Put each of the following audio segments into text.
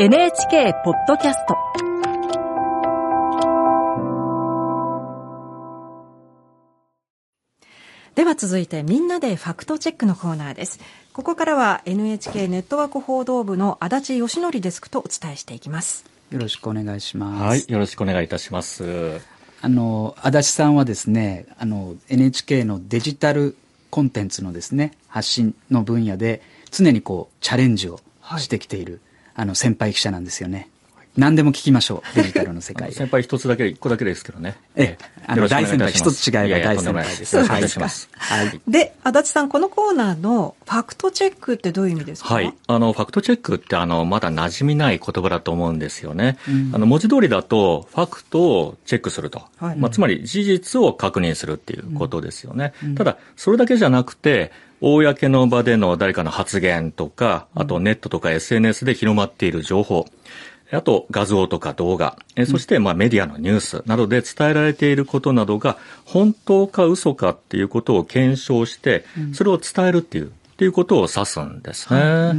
NHK ポッドキャスト。では続いてみんなでファクトチェックのコーナーです。ここからは NHK ネットワーク報道部の足立義則デスクとお伝えしていきます。よろしくお願いします。はいよろしくお願いいたします。あの足立さんはですねあの NHK のデジタルコンテンツのですね発信の分野で常にこうチャレンジをしてきている、はい、あの先輩記者なんですよね何でも聞きましょう、デジタルの世界先輩一つだけ、一個だけですけどね。ええ。あの、大先輩、一つ違えば大先輩です。よろしくお願いします。はい。で、足立さん、このコーナーのファクトチェックってどういう意味ですか？はい。あの、ファクトチェックって、あの、まだ馴染みない言葉だと思うんですよね。うん、あの、文字通りだと、ファクトをチェックすると。はい、まあ、つまり、事実を確認するっていうことですよね。うん、ただ、それだけじゃなくて、公の場での誰かの発言とか、あとネットとか SNS で広まっている情報、あと画像とか動画、そしてまあメディアのニュースなどで伝えられていることなどが本当か嘘かっていうことを検証して、それを伝えるっていう、っていうことを指すんですね。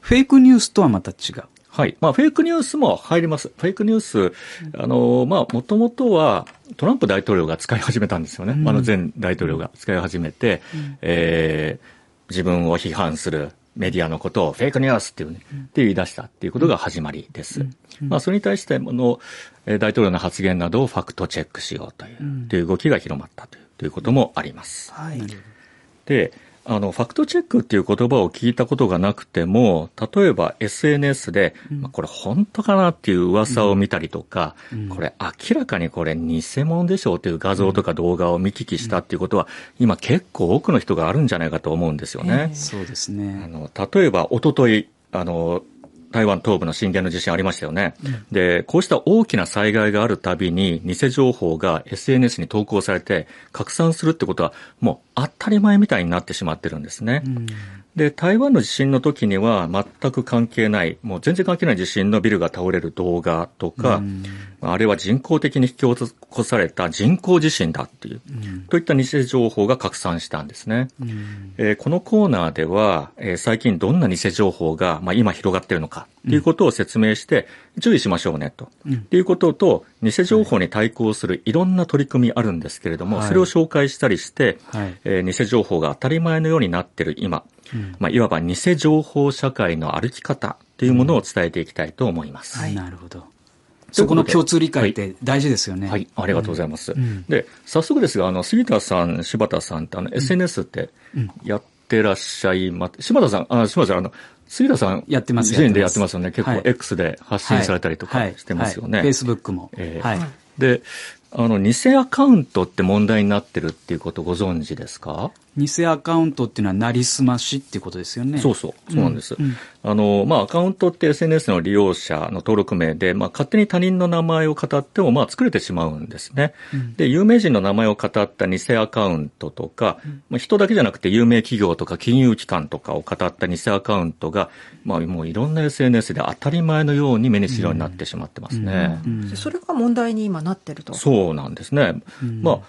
フェイクニュースとはまた違う。はい。まあ、フェイクニュースも入ります。フェイクニュース、あの、まあ、もともとは、トランプ大統領が使い始めたんですよね。うん、あの前大統領が使い始めて、うん、えー、自分を批判するメディアのことをフェイクニュースっていう、ね、って言い出したっていうことが始まりです。まあ、それに対しての大統領の発言などをファクトチェックしようという,、という動きが広まったというということもあります。はい、で、あの、ファクトチェックっていう言葉を聞いたことがなくても、例えば SNS で、うん、これ本当かなっていう噂を見たりとか、うん、これ明らかにこれ偽物でしょうという画像とか動画を見聞きしたっていうことは、今結構多くの人があるんじゃないかと思うんですよね。そうですね。あの、例えば、おととい、あの、台湾東部の震源の地震ありましたよね、うん、で、こうした大きな災害があるたびに、偽情報が SNS に投稿されて拡散するってことは、もう当たり前みたいになってしまってるんですね。うん、で、台湾の地震の時には全く関係ない、もう全然関係ない地震のビルが倒れる動画とか、うん、あれは人工的に引き起こされた人工地震だっていう、うん、といった偽情報が拡散したんですね。うん、えー、このコーナーでは、えー、最近どんな偽情報が、まあ、今広がっているのかということを説明して注意しましょうねと、うん、いうことと、偽情報に対抗するいろんな取り組みあるんですけれども、はい、それを紹介したりして、はい、えー、偽情報が当たり前のようになっている今、まあ、いわば偽情報社会の歩き方というものを伝えていきたいと思います。はい、なるほど。そこの共通理解って大事ですよね。はい、ありがとうございます。うん、で、早速ですが、あの、杉田さん、柴田さんって、あの、SNS ってやってらっしゃいます。柴田さん、あ、柴田さん、あの、杉田さん、やってます。自身でやってますよね。結構 X で発信されたりとかしてますよね。フェイスブックも。えー、はい。で、あの、偽アカウントって問題になってるっていうことご存知ですか？偽アカウントっていうのはなりすましっていうことですよね。そうそう、そうなんです。うんうん、あの、まあ、アカウントって SNS の利用者の登録名で、まあ、勝手に他人の名前を語っても、まあ、作れてしまうんですね。うん、で、有名人の名前を語った偽アカウントとか、まあ、人だけじゃなくて有名企業とか金融機関とかを語った偽アカウントが、まあ、もういろんな SNS で当たり前のように目にするようになってしまってますね。それが問題に今なってると。そうなんですね。まあ、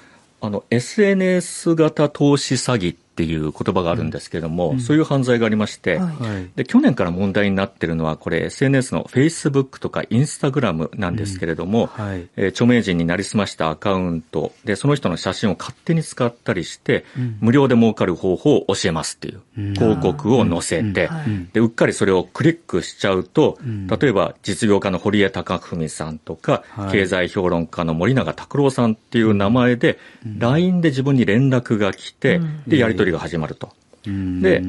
あの、SNS 型投資詐欺っていう言葉があるんですけれども、うん、そういう犯罪がありまして、はい、で、去年から問題になっているのは、これ SNS の Facebook とか Instagram なんですけれども、うん。はい、えー、著名人になりすましたアカウントで、その人の写真を勝手に使ったりして、うん、無料で儲かる方法を教えますっていう広告を載せて、で、うっかりそれをクリックしちゃうと、例えば実業家の堀江貴文さんとか、はい、経済評論家の森永卓郎さんっていう名前で、LINE で自分に連絡が来て、で、やり取りが始まると。で、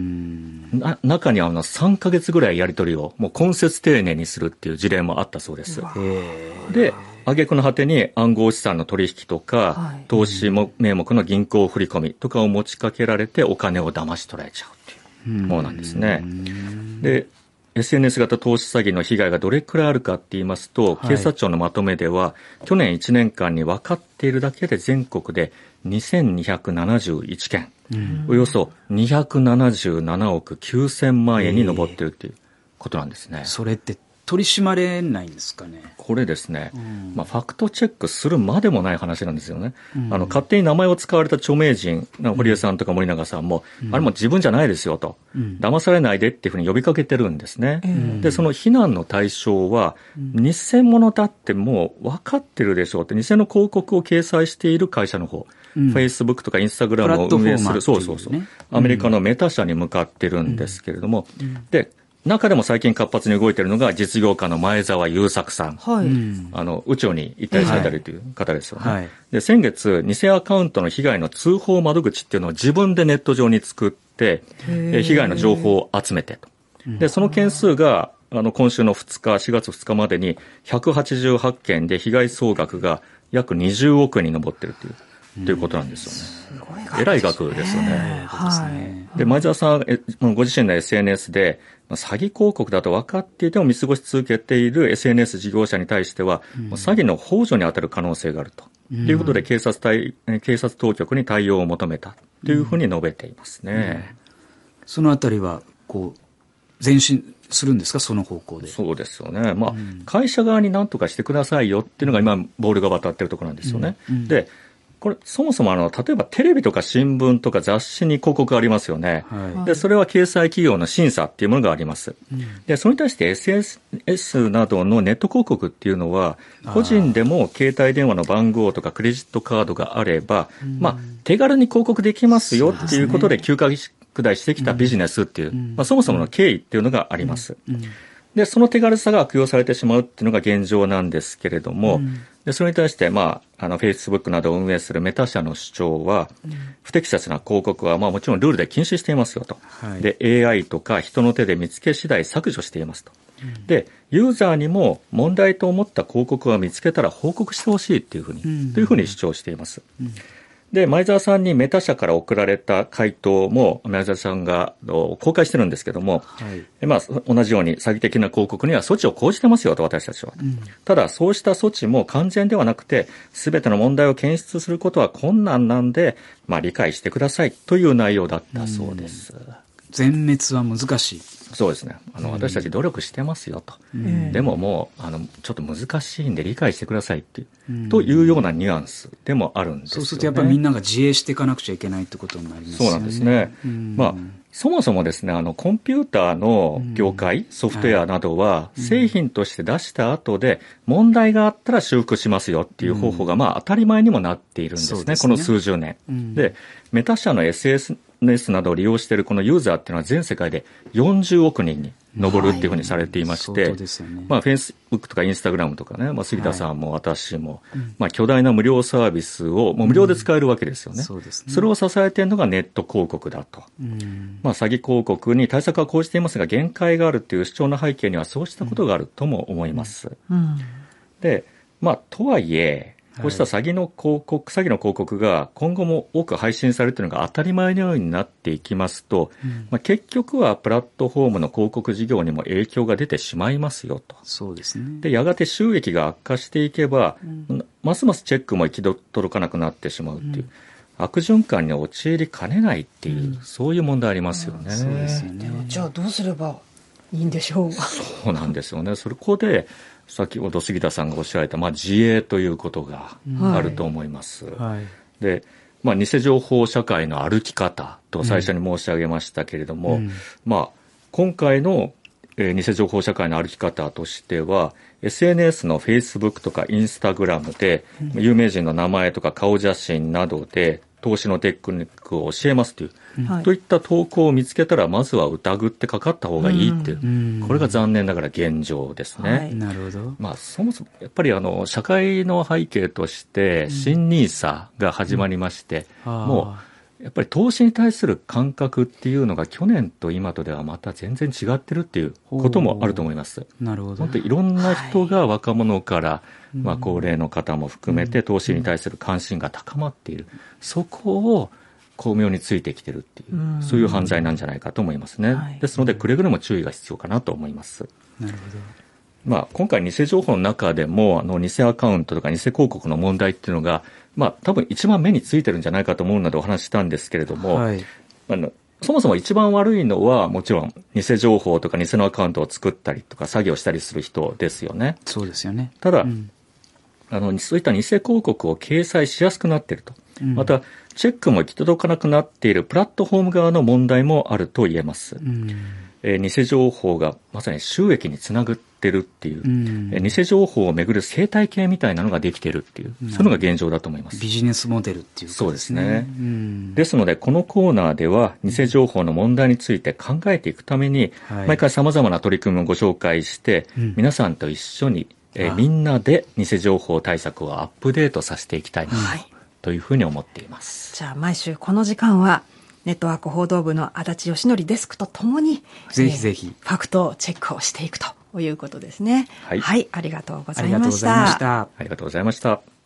中にはあの3ヶ月ぐらいやり取りをもう根節丁寧にするっていう事例もあったそうです。で、挙句の果てに暗号資産の取引とか、はい、投資名目の銀行振込とかを持ちかけられてお金を騙し取られちゃうっていうものなんですね。で、SNS 型投資詐欺の被害がどれくらいあるかって言いますと、警察庁のまとめでは、去年1年間に分かっているだけで全国で2271件、およそ277億9000万円に上っているということなんですね。それって取り締まれないんですかね。これですね、うん、まあ、ファクトチェックするまでもない話なんですよね。うん、あの勝手に名前を使われた著名人、堀江さんとか森永さんも、うん、あれも自分じゃないですよと、騙されないでっていうふうに呼びかけてるんですね。で、その非難の対象は、偽物だってもう分かってるでしょうって、偽の広告を掲載している会社の方。フェイスブックとかインスタグラムを運営する、そうそうそう、アメリカのメタ社に向かってるんですけれども、で、中でも最近活発に動いているのが実業家の前澤友作さん。はい、あの、宇宙に行ったりされたりという方ですよね。はい、で、先月、偽アカウントの被害の通報窓口っていうのを自分でネット上に作って、被害の情報を集めてと。で、その件数が、あの、今週の2日、4月2日までに188件で被害総額が約20億円に上ってるという。ということなんですよね。えらい額ですよね。はい、で、前澤さん、ご自身の SNS で、詐欺広告だと分かっていても見過ごし続けている SNS 事業者に対しては、うん、詐欺の幇助に当たる可能性があると。うん、いうことで警察対、警察当局に対応を求めたというふうに述べていますね。うん、そのあたりは、こう、前進するんですか、その方向で。そうですよね。まあ、会社側に何とかしてくださいよっていうのが今、ボールが渡ってるところなんですよね。で、これ、そもそもあの、例えばテレビとか新聞とか雑誌に広告ありますよね。はい、で、それは掲載企業の審査っていうものがあります。うん、で、それに対して SNS などのネット広告っていうのは、個人でも携帯電話の番号とかクレジットカードがあれば、まあ、手軽に広告できますよっていうことで急拡大してきたビジネスっていう、まあ、そもそもの経緯っていうのがあります。で、その手軽さが悪用されてしまうっていうのが現状なんですけれども、うん、でそれに対して、まあ、あの、Facebook などを運営するメタ社の主張は、うん、不適切な広告は、まあもちろんルールで禁止していますよと。はい、で、AI とか人の手で見つけ次第削除していますと。うん、で、ユーザーにも問題と思った広告を見つけたら報告してほしいっていうふうに、というふうに主張しています。で、前澤さんにメタ社から送られた回答も、前澤さんが公開してるんですけども、はい、まあ、同じように詐欺的な広告には措置を講じてますよと、私たちは。うん、ただ、そうした措置も完全ではなくて、すべての問題を検出することは困難なんで、まあ、理解してくださいという内容だったそうです。うん、全滅は難しい。そうですね。あの、私たち努力してますよと。うん、でももう、あの、ちょっと難しいんで理解してくださいっていう、うん、というようなニュアンスでもあるんですよ、ね、そうするとやっぱりみんなが自衛していかなくちゃいけないってことになりますね。そうなんですね。うん、まあ、そもそもですね、あの、コンピューターの業界、ソフトウェアなどは、製品として出した後で、問題があったら修復しますよっていう方法が、まあ、当たり前にもなっているんですね、すね。この数十年。で、メタ社の SS SNS などを利用しているこのユーザーっていうのは全世界で40億人に上るっていうふうにされていまして、はいね、まあ、フェイスブックとかインスタグラムとかね、まあ、杉田さんも私も、はい、まあ、巨大な無料サービスをもう無料で使えるわけですよね。うん、そうですねそれを支えているのがネット広告だと。うん、まあ、詐欺広告に対策は講じていますが、限界があるっていう主張の背景にはそうしたことがあるとも思います。うん、で、まあ、とはいえ、こうした詐欺の広告、詐欺の広告が今後も多く配信されているのが当たり前のようになっていきますと、うん、まあ、結局はプラットフォームの広告事業にも影響が出てしまいますよと。そうですね。で、やがて収益が悪化していけば、うん、ますますチェックも行き届かなくなってしまうっていう。うん悪循環に陥りかねないっていう、うん、そういう問題ありますよね。そうですよね。じゃあどうすればいいんでしょうそうなんですよね。そこで、先ほど杉田さんがおっしゃられた、まあ、自衛ということがあると思います。はい。はい、で、まあ、偽情報社会の歩き方と最初に申し上げましたけれども、うん、まあ、今回の、えー、偽情報社会の歩き方としては、SNS の Facebook とか Instagram で、有名人の名前とか顔写真などで投資のテクニックを教えますという、はい、といった投稿を見つけたら、まずは疑ってかかった方がいいっていう、うん、これが残念ながら現状ですね。はい、なるほど。まあ、そもそも、やっぱりあの、社会の背景として、新ニーサが始まりまして、うん、もう、やっぱり投資に対する感覚っていうのが去年と今とではまた全然違ってるっていうこともあると思います。なるほど。本当いろんな人が若者から、はい、まあ高齢の方も含めて投資に対する関心が高まっている。そこを巧妙についてきてるっていう、そういう犯罪なんじゃないかと思いますね。はい、ですのでくれぐれも注意が必要かなと思います。なるほど。まあ、今回、偽情報の中でも、あの、偽アカウントとか偽広告の問題っていうのが、まあ、多分一番目についてるんじゃないかと思うのでお話したんですけれども、はい、あのそもそも一番悪いのは、もちろん、偽情報とか偽のアカウントを作ったりとか、作業したりする人ですよね。そうですよね。ただ、うん、あの、そういった偽広告を掲載しやすくなっていると。うん、また、チェックも行き届かなくなっているプラットフォーム側の問題もあると言えます。うんえー、偽情報がまさに収益につなぐってるっていう、うん、えー、偽情報をめぐる生態系みたいなのができてるっていう、うん、そういうのが現状だと思います。ビジネスモデルっていう、ね、そうですね、うん、ですので、このコーナーでは、偽情報の問題について考えていくために、毎回様々な取り組みをご紹介して、皆さんと一緒に、えー、みんなで偽情報対策をアップデートさせていきたいな、というふうに思っています。じゃあ、毎週この時間は、ネットワーク報道部の足立義則デスクとともに、ぜひぜひ、えー、ファクトチェックをしていくということですね。はい。はい、ありがとうございました。ありがとうございました。ありがとうございました。